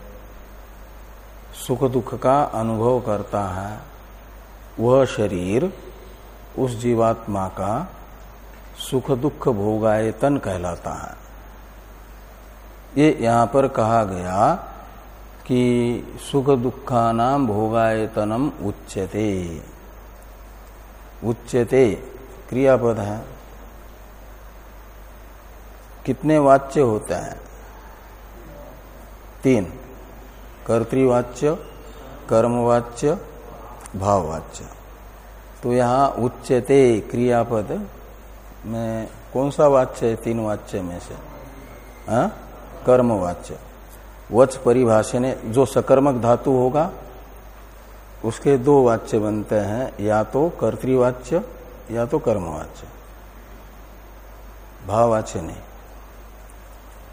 सुख दुख का अनुभव करता है वह शरीर उस जीवात्मा का सुख दुख भोगायतन कहलाता है। ये यहाँ पर कहा गया कि सुख दुखा नाम भोगायतनम उच्यते। उच्यते क्रियापद है। कितने वाच्य होते हैं? तीन। कर्तवाच्य, कर्मवाच्य भाववाच्य। तो यहाँ उच्चते क्रियापद में कौन सा वाच्य है? तीन वाच्य में से। हाँ? कर्म वाच्य वच परिभाषण जो सकर्मक धातु होगा, उसके दो वाच्य बनते हैं, या तो कर्तवाच्य, या तो कर्मवाच्य। भाववाच्य नहीं।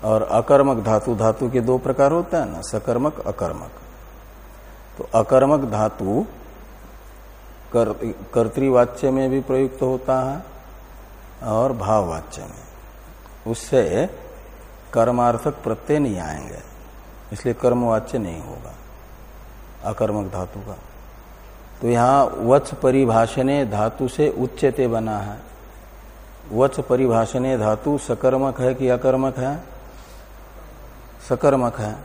और अकर्मक धातु धातु के दो प्रकार होते हैं ना, सकर्मक, अकर्मक। तो अकर्मक धातु कर, कर्तवाच्य में भी प्रयुक्त होता है और भाववाच्य में। उससे कर्मार्थक प्रत्यय नहीं आएँगे इसलिए कर्मवाच्य नहीं होगा अकर्मक धातु का। तो यहाँ वच परिभाषणे धातु से उच्चते बना है। वच परिभाषणे धातु सकर्मक है कि अकर्मक है? सकर्मक है।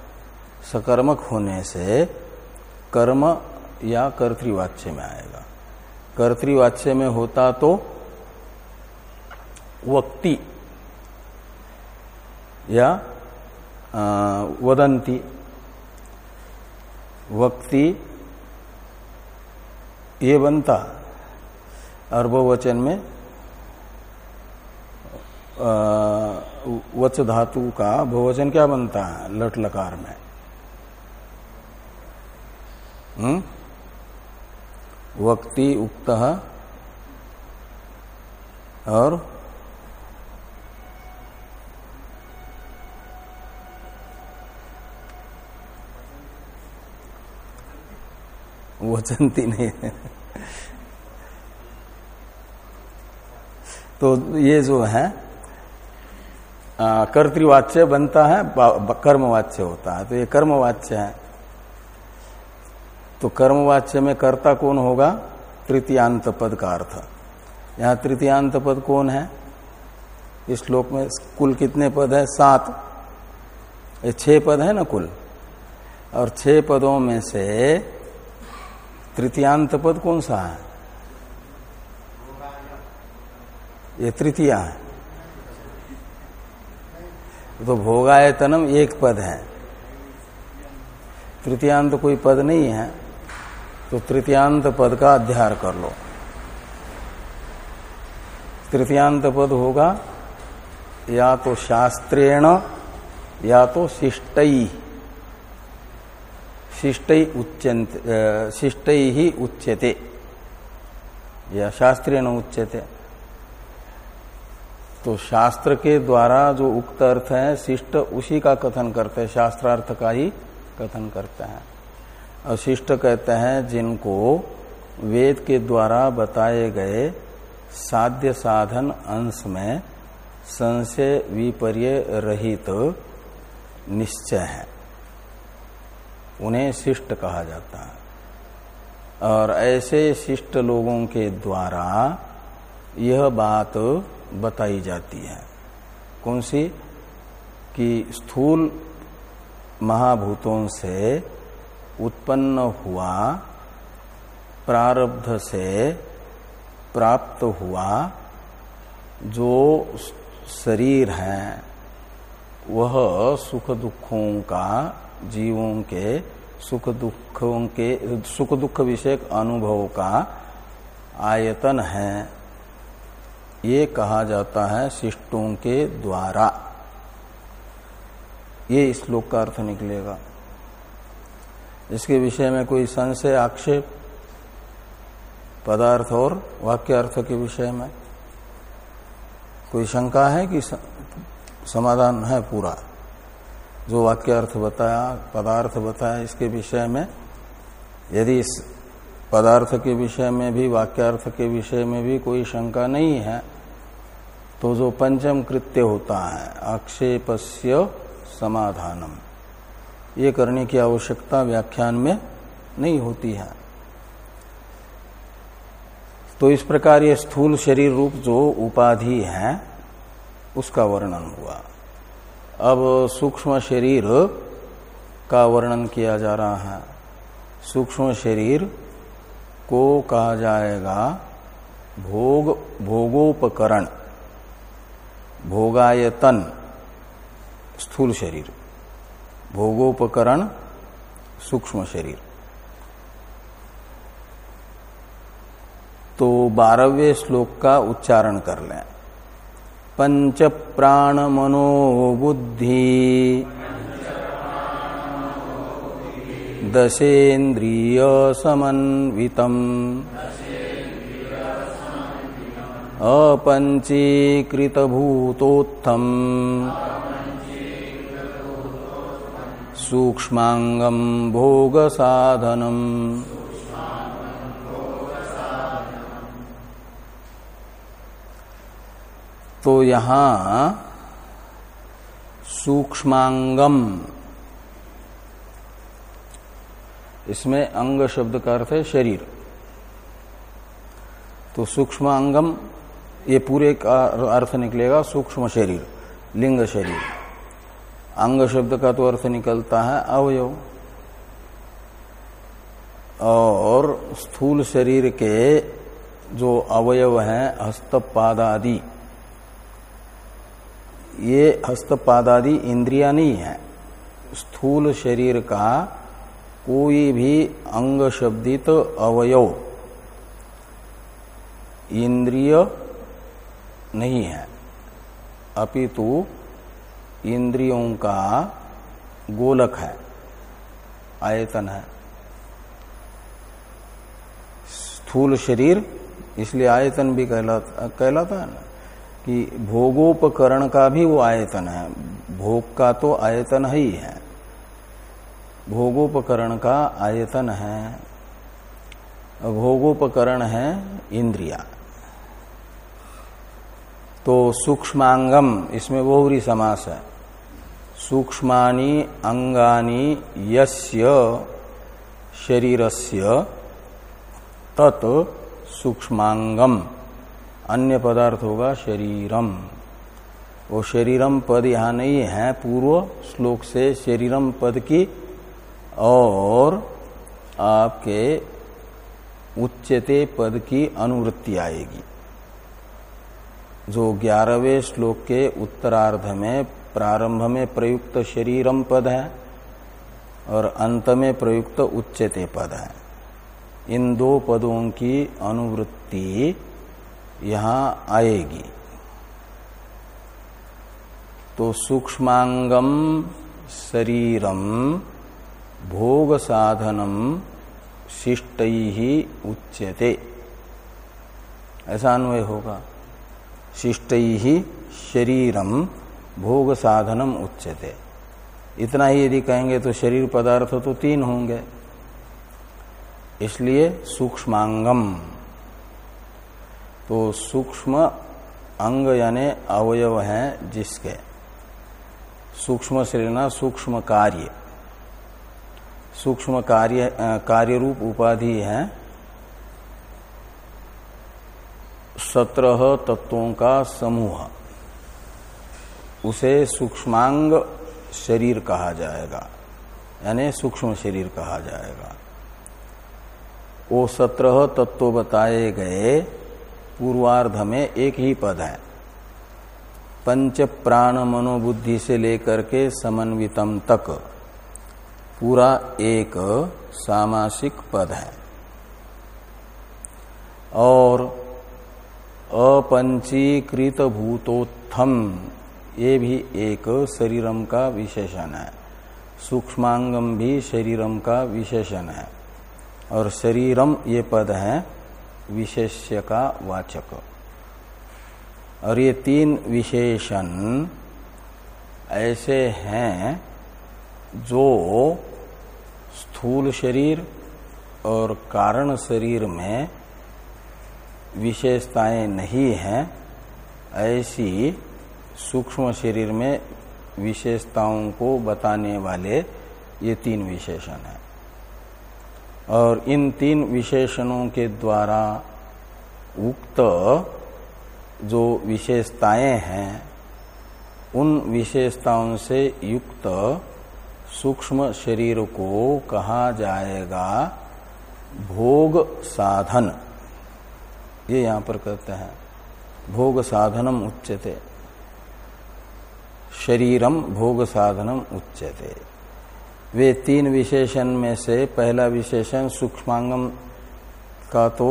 सकर्मक होने से कर्म या कर्तवाच्य में आएगा। कर्तवाच्य में होता तो वक्ति या वदंती। वक्ति ये बनता और बहुवचन में वच धातु का बहुवचन क्या बनता है? लट लकार में। हम्म? वक्ति उक्त और वचनती नहीं है। तो ये जो है कर्तवाच्य बनता है कर्मवाच्य होता है। तो ये कर्मवाच्य है। तो कर्मवाच्य में कर्ता कौन होगा? तृतीयांत पद का अर्थ। यहाँ तृतीयांत पद कौन है? इस श्लोक में कुल कितने पद है? सात। ये छह पद है ना कुल? और छह पदों में से तृतीयांत पद कौन सा है? ये तृतीया है। तो भोगायतनम एक पद है। तृतीयांत कोई पद नहीं है। तो तृतीयांत पद का अध्यार कर लो। तृतीयांत पद होगा, या तो शास्त्रेण, या तो शिष्टई शिष्टई उच्चंत शिष्टई ही उच्यते। या शास्त्रेण उच्यते। तो शास्त्र के द्वारा जो उक्त अर्थ है, शिष्ट उसी का कथन करते हैं, शास्त्रार्थ का ही कथन करते हैं। और शिष्ट कहते हैं, जिनको वेद के द्वारा बताए गए साध्य साधन अंश में संशय विपर्य रहित तो निश्चय है। उन्हें शिष्ट कहा जाता है। और ऐसे शिष्ट लोगों के द्वारा यह बात बताई जाती है। कौन सी? कि स्थूल महाभूतों से उत्पन्न हुआ, प्रारब्ध से प्राप्त हुआ, जो शरीर है, वह सुख दुखों का, जीवों के सुख दुखों के सुख दुख विषयक अनुभव का आयतन है। ये कहा जाता है शिष्टों के द्वारा। ये श्लोक का अर्थ निकलेगा। इसके विषय में कोई संशय, आक्षेप, पदार्थ और वाक्य अर्थ के विषय में कोई शंका है कि समाधान है पूरा? जो वाक्य अर्थ बताया, पदार्थ बताया, इसके विषय में यदि इस पदार्थ के विषय में भी, वाक्यार्थ के विषय में भी कोई शंका नहीं है तो जो पंचम कृत्य होता है, आक्षेपस्य समाधानम। ये करने की आवश्यकता व्याख्यान में नहीं होती है। तो इस प्रकार ये स्थूल शरीर रूप जो उपाधि है, उसका वर्णन हुआ। अब सूक्ष्म शरीर का वर्णन किया जा रहा है। सूक्ष्म शरीर को कहा जाएगा भोग, भोगोपकरण, भोगायतन स्थूल शरीर। भोगोपकरण सूक्ष्म शरीर। तो बारहवें श्लोक का उच्चारण कर लें। पंच प्राण मनो बुद्धि दशेन्द्रिय समन्वितम। अपंचीकृत भूतोत्थम सूक्ष्मांगम भोग साधनम तो यहाँ सूक्ष्मांगम इसमें अंग शब्द का अर्थ है शरीर। तो सूक्ष्म अंगम ये पूरे का अर्थ निकलेगा सूक्ष्म शरीर, लिंग शरीर। अंग शब्द का तो अर्थ निकलता है अवयव। और स्थूल शरीर के जो अवयव हैं हस्तपाद आदि ये हस्तपादादि इंद्रिया नहीं है। स्थूल शरीर का कोई भी अंग शब्दित अवयव, इंद्रिय नहीं है। अपितु इंद्रियों का गोलक है, आयतन है। स्थूल शरीर, इसलिए आयतन भी कहलाता कहलाता है ना, कि भोगोपकरण का भी वो आयतन है। भोग का तो आयतन ही है। भोगोपकरण का आयतन है, भोगोपकरण है इंद्रिया। तो सूक्ष्मांगम, इसमें बहुरी समास है। सूक्ष्मानी अंगानी यस्य शरीरस्य तत् सूक्ष्मांगम अन्य पदार्थ होगा शरीरम। वो शरीरम पद यहाँ नहीं है, पूर्व श्लोक से शरीरम पद की और आपके उच्चते पद की अनुवृत्ति आएगी। जो ग्यारहवें श्लोक के उत्तरार्ध में प्रारंभ में प्रयुक्त शरीरम पद है और अंत में प्रयुक्त उच्चते पद है। इन दो पदों की अनुवृत्ति यहाँ आएगी। तो सूक्ष्मांगम, शरीरम भोग साधनम शिष्ट ही उच्यते। ऐसा अन्वय होगा। शिष्ट ही शरीरम भोग साधनम उच्चते इतना ही यदि कहेंगे तो शरीर पदार्थ तो तीन होंगे। इसलिए सूक्ष्मांगम। तो सूक्ष्म अंग यानी अवयव है जिसके। सूक्ष्म शरीर सूक्ष्म कार्य। सूक्ष्म कार्य कार्य रूप उपाधि है। सत्रह तत्वों का समूह। उसे सूक्ष्मांग शरीर कहा जाएगा, यानी सूक्ष्म शरीर कहा जाएगा। वो सत्रह तत्व बताए गए पूर्वार्ध में एक ही पद है। पंच प्राण मनोबुद्धि से लेकर के समन्वितम तक पूरा एक सामासिक पद है। और अपंचीकृत भूतोत्थम ये भी एक शरीरम का विशेषण है। सूक्ष्मांगम भी शरीरम का विशेषण है। और शरीरम ये पद है विशेष्य का वाचक। और ये तीन विशेषण ऐसे हैं जो स्थूल शरीर और कारण शरीर में विशेषताएँ नहीं हैं, ऐसी सूक्ष्म शरीर में विशेषताओं को बताने वाले ये तीन विशेषण हैं। और इन तीन विशेषणों के द्वारा उक्त जो विशेषताएँ हैं, उन विशेषताओं से युक्त सूक्ष्म शरीर को कहा जाएगा भोग साधन। ये यहाँ पर कहते हैं, भोग साधनम उच्चते शरीरम भोग साधनम उच्चते वे तीन विशेषण में से पहला विशेषण सूक्ष्मांगम का तो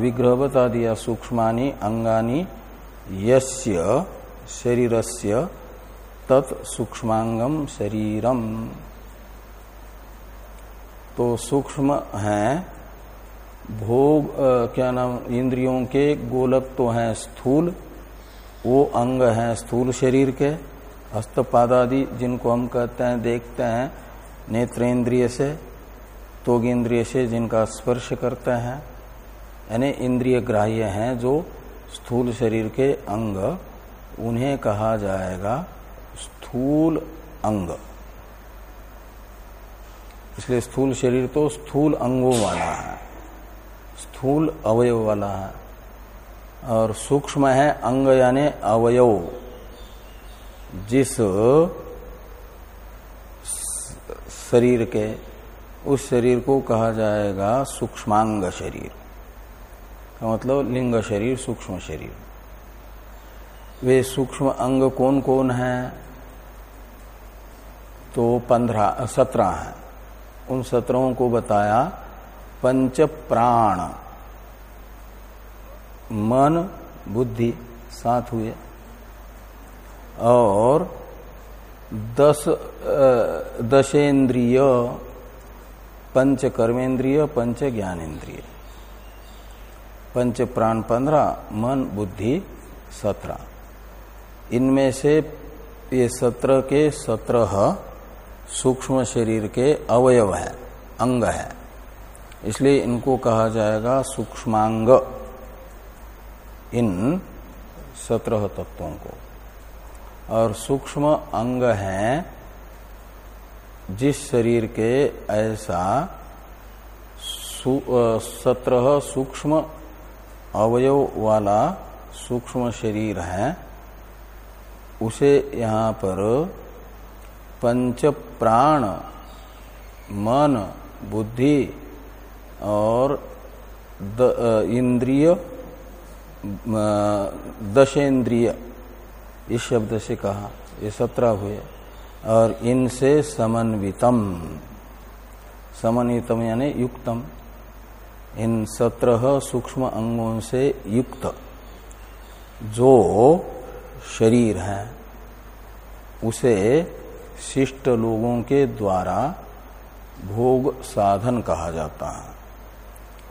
विग्रह बता दिया सूक्ष्मानी अंगानी यस्य शरीरस्य तत्सूक्ष्मांगम शरीरम। तो सूक्ष्म है भोग आ, क्या नाम इंद्रियों के गोलक तो हैं स्थूल वो अंग हैं स्थूल शरीर के, हस्तपादादि जिनको हम कहते हैं, देखते हैं, नेत्रेंद्रिय से तोग इंद्रिय से जिनका स्पर्श करते हैं। यानी इंद्रिय ग्राह्य हैं जो स्थूल शरीर के अंग, उन्हें कहा जाएगा स्थूल अंग। इसलिए स्थूल शरीर तो स्थूल अंगों वाला है, स्थूल अवयव वाला है। और सूक्ष्म है अंग यानी अवयव। जिस शरीर के, उस शरीर को कहा जाएगा सूक्ष्मांग शरीर। का मतलब लिंग शरीर, सूक्ष्म शरीर। वे सूक्ष्म अंग कौन कौन है? तो पंद्रह, सत्रह है। उन सत्रहों को बताया पंच प्राण मन, बुद्धि सात हुए। और दस दशेन्द्रिय पंच कर्मेंद्रिय पंच ज्ञानेन्द्रिय पंच प्राण पंद्रह, मन, बुद्धि सत्रह। इनमें से ये सत्रह के सत्रह सूक्ष्म शरीर के अवयव है, अंग है। इसलिए इनको कहा जाएगा सूक्ष्मांग। इन सत्रह तत्वों को। और सूक्ष्म अंग है जिस शरीर के ऐसा सत्रह सूक्ष्म अवयव वाला सूक्ष्म शरीर है, उसे यहाँ पर पंच प्राण, मन, बुद्धि और इंद्रिय दशेन्द्रिय इस शब्द से कहा, ये सत्रह हुए। और इनसे समन्वितम समन्वितम यानी युक्तम। इन सत्रह सूक्ष्म अंगों से युक्त जो शरीर है, उसे शिष्ट लोगों के द्वारा भोग साधन कहा जाता है।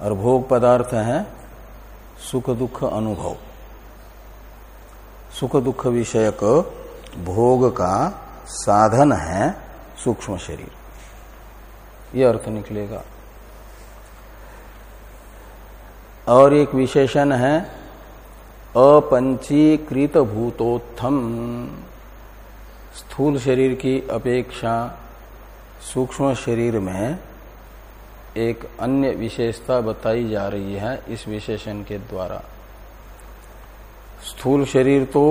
और भोग पदार्थ है सुख दुख अनुभव। सुख दुख विषयक भोग का साधन है सूक्ष्म शरीर। यह अर्थ निकलेगा। और एक विशेषण है अपंचीकृत भूतोत्थम स्थूल शरीर की अपेक्षा सूक्ष्म शरीर में एक अन्य विशेषता बताई जा रही है इस विशेषण के द्वारा। स्थूल शरीर तो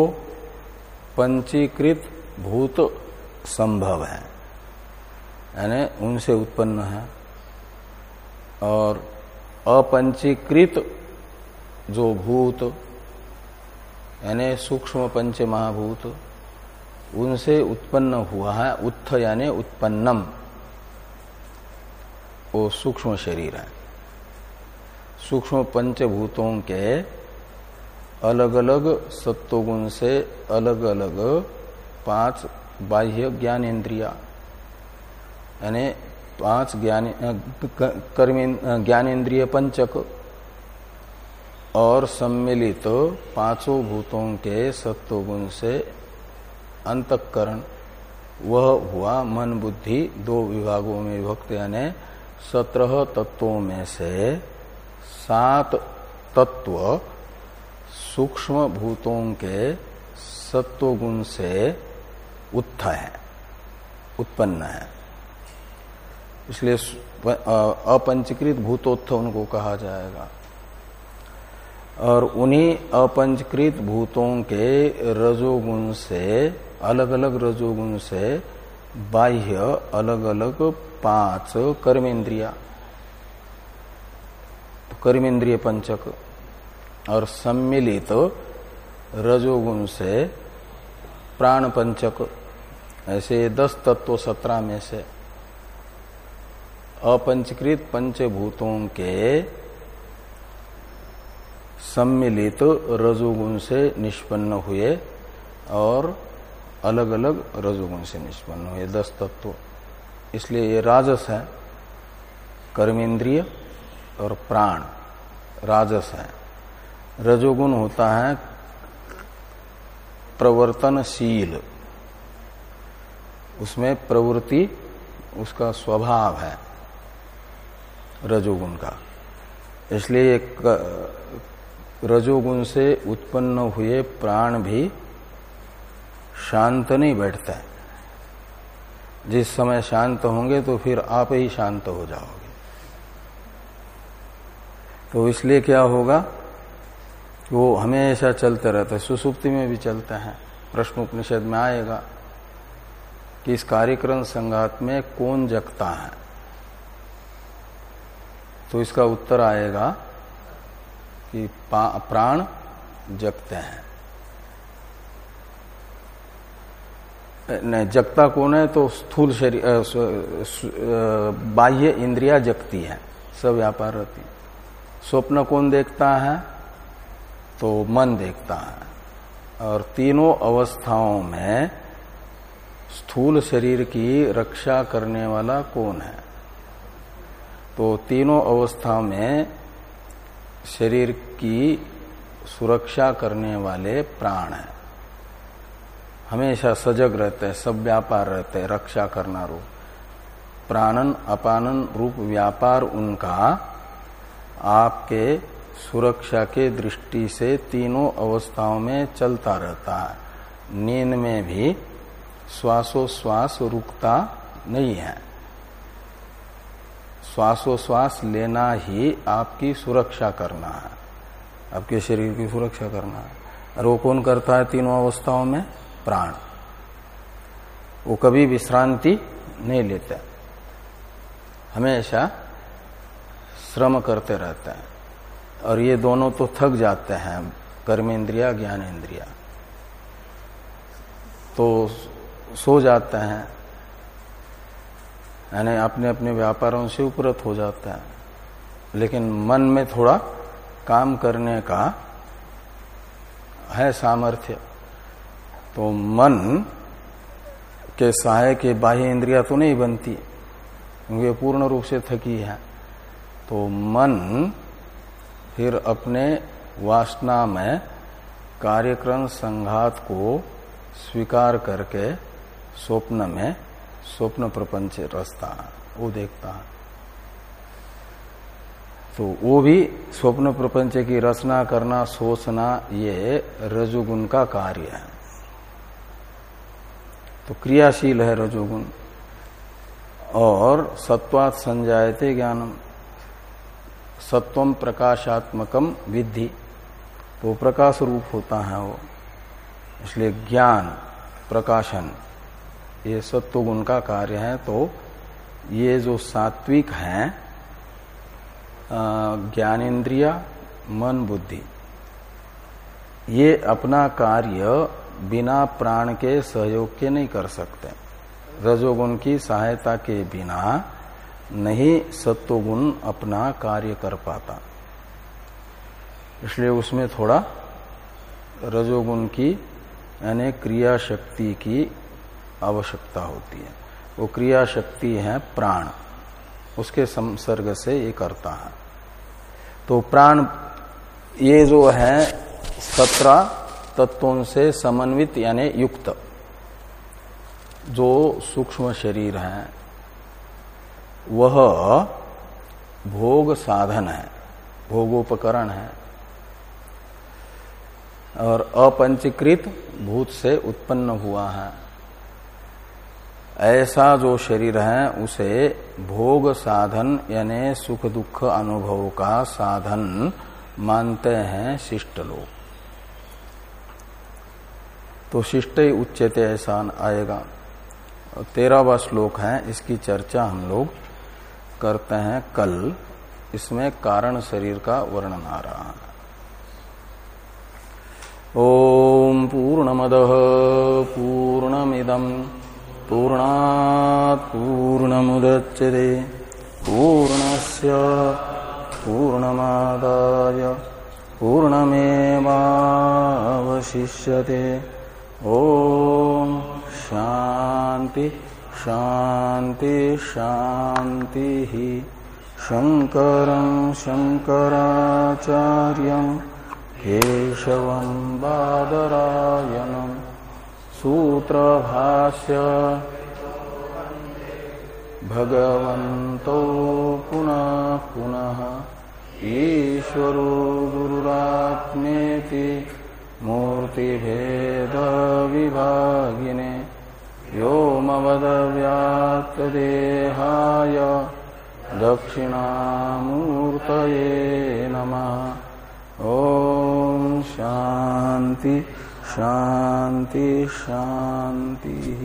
पंचीकृत भूत संभव है, यानी उनसे उत्पन्न है। और अपंचीकृत जो भूत, यानी सूक्ष्म पंच महाभूत उनसे उत्पन्न हुआ है, उत्थ यानी उत्पन्नम। वो सूक्ष्म शरीर है। सूक्ष्म पंचभूतों के अलग अलग सत्वगुण से अलग अलग पाँच बाह्य ज्ञान इंद्रिया। यानी पाँच ज्ञान ज्ञानेन्द्रिय पंचक और सम्मिलित तो पाँचों भूतों के सत्वगुण से अंतकरण। वह हुआ मन बुद्धि, दो विभागों में विभक्त, यानी सत्रह तत्वों में से सात तत्व सूक्ष्म भूतों के सत्वगुण से उत्थ है, उत्पन्न है। इसलिए अपंचीकृत भूतोत्थ उनको कहा जाएगा। और उन्हीं अपंचकृत भूतों के रजोगुण से अलग अलग रजोगुण से बाह्य अलग अलग पाँच कर्मेंद्रिया। तो कर्मेंद्रिय पंचक और सम्मिलित तो रजोगुण से प्राण पंचक, ऐसे दस तत्व सत्रह में से। अपंचकृत पंचभूतों के सम्मिलित रजोगुण से निष्पन्न हुए और अलग अलग रजोगुण से निष्पन्न हुए दस तत्व। इसलिए ये राजस है, कर्मेंद्रिय और प्राण। राजस है। रजोगुण होता है प्रवर्तनशील। उसमें प्रवृत्ति, उसका स्वभाव है, रजोगुण का। इसलिए रजोगुण से उत्पन्न हुए प्राण भी शांत नहीं बैठता है। जिस समय शांत होंगे तो फिर आप ही शांत हो जाओगे। तो इसलिए क्या होगा? वो हमेशा चलते रहते सुसुप्ति में भी चलते हैं। प्रश्न उपनिषद में आएगा कि इस कार्यक्रम संघात में कौन जगता है? तो इसका उत्तर आएगा कि प्राण जगते हैं। नहीं जगता कौन है तो स्थूल शरीर बाह्य इंद्रिया जगती है, सब व्यापार रहती स्वप्न कौन देखता है तो मन देखता है। और तीनों अवस्थाओं में स्थूल शरीर की रक्षा करने वाला कौन है? तो तीनों अवस्था में शरीर की सुरक्षा करने वाले प्राण है। हमेशा सजग रहते हैं, सब व्यापार रहते हैं, रक्षा करना रूप। प्राणन, अपानन रूप व्यापार उनका आपके सुरक्षा के दृष्टि से तीनों अवस्थाओं में चलता रहता है। नींद में भी श्वासोश्वास रुकता नहीं है। श्वासोश्वास लेना ही आपकी सुरक्षा करना है। आपके शरीर की सुरक्षा करना है। और वो कौन करता है तीनों अवस्थाओं में? प्राण। वो कभी विश्रांति नहीं लेते। हमेशा श्रम करते रहते हैं। और ये दोनों तो थक जाते हैं कर्मेंद्रिया ज्ञानेन्द्रिया तो सो जाते हैं। यानी अपने अपने व्यापारों से उपरत हो जाता है। लेकिन मन में थोड़ा काम करने का है सामर्थ्य। तो मन के सहाय के बाह्य इंद्रिया तो नहीं बनती क्योंकि पूर्ण रूप से थकी है। तो मन फिर अपने वासना में कार्यक्रम संघात को स्वीकार करके स्वप्न में स्वप्न प्रपंच रचता, वो देखता। तो वो भी स्वप्न प्रपंच की रचना करना, सोचना, ये रजोगुण का कार्य है। तो क्रियाशील है रजोगुण। और सत्वात संजायते ज्ञानम सत्वम प्रकाशात्मकम विधि तो प्रकाश रूप होता है वो। इसलिए ज्ञान, प्रकाशन, ये सत्व गुण का कार्य है। तो ये जो सात्विक है ज्ञानेन्द्रिय, मन, बुद्धि, ये अपना कार्य बिना प्राण के सहयोग के नहीं कर सकते। रजोगुण की सहायता के बिना नहीं सत्वगुण अपना कार्य कर पाता। इसलिए उसमें थोड़ा रजोगुण की, यानी क्रिया शक्ति की आवश्यकता होती है। वो क्रिया शक्ति है प्राण। उसके संसर्ग से ये करता है। तो प्राण ये जो है, सत्रह तत्वों से समन्वित यानी युक्त, जो सूक्ष्म शरीर है, वह भोग साधन है, भोगोपकरण है, और अपंचीकृत भूत से उत्पन्न हुआ है। ऐसा जो शरीर है, उसे भोग साधन यानी सुख दुख अनुभव का साधन मानते हैं शिष्ट लोग तो शिष्ट उच्चते ऐसा आएगा। तेरहवा श्लोक है, इसकी चर्चा हम लोग करते हैं कल। इसमें कारण शरीर का वर्णन आ रहा है ओम पूर्णमद पूर्णमिदम पूर्णात् पूर्णमुदच्यते। पूर्णस्य पूर्णमादाय पूर्णमेवावशिष्यते। ॐ शान्ति शान्ति शान्तिः शङ्करं शङ्कराचार्यं केशवं बादरायणम् सूत्रभाष्य भगवन्तो पुनः पुनः ईश्वरो मूर्तिभेदविभागिने व्योमवदव्यात्तदेहाय दक्षिणामूर्तये नमः। ॐ शान्ति शान्ति शान्तिः।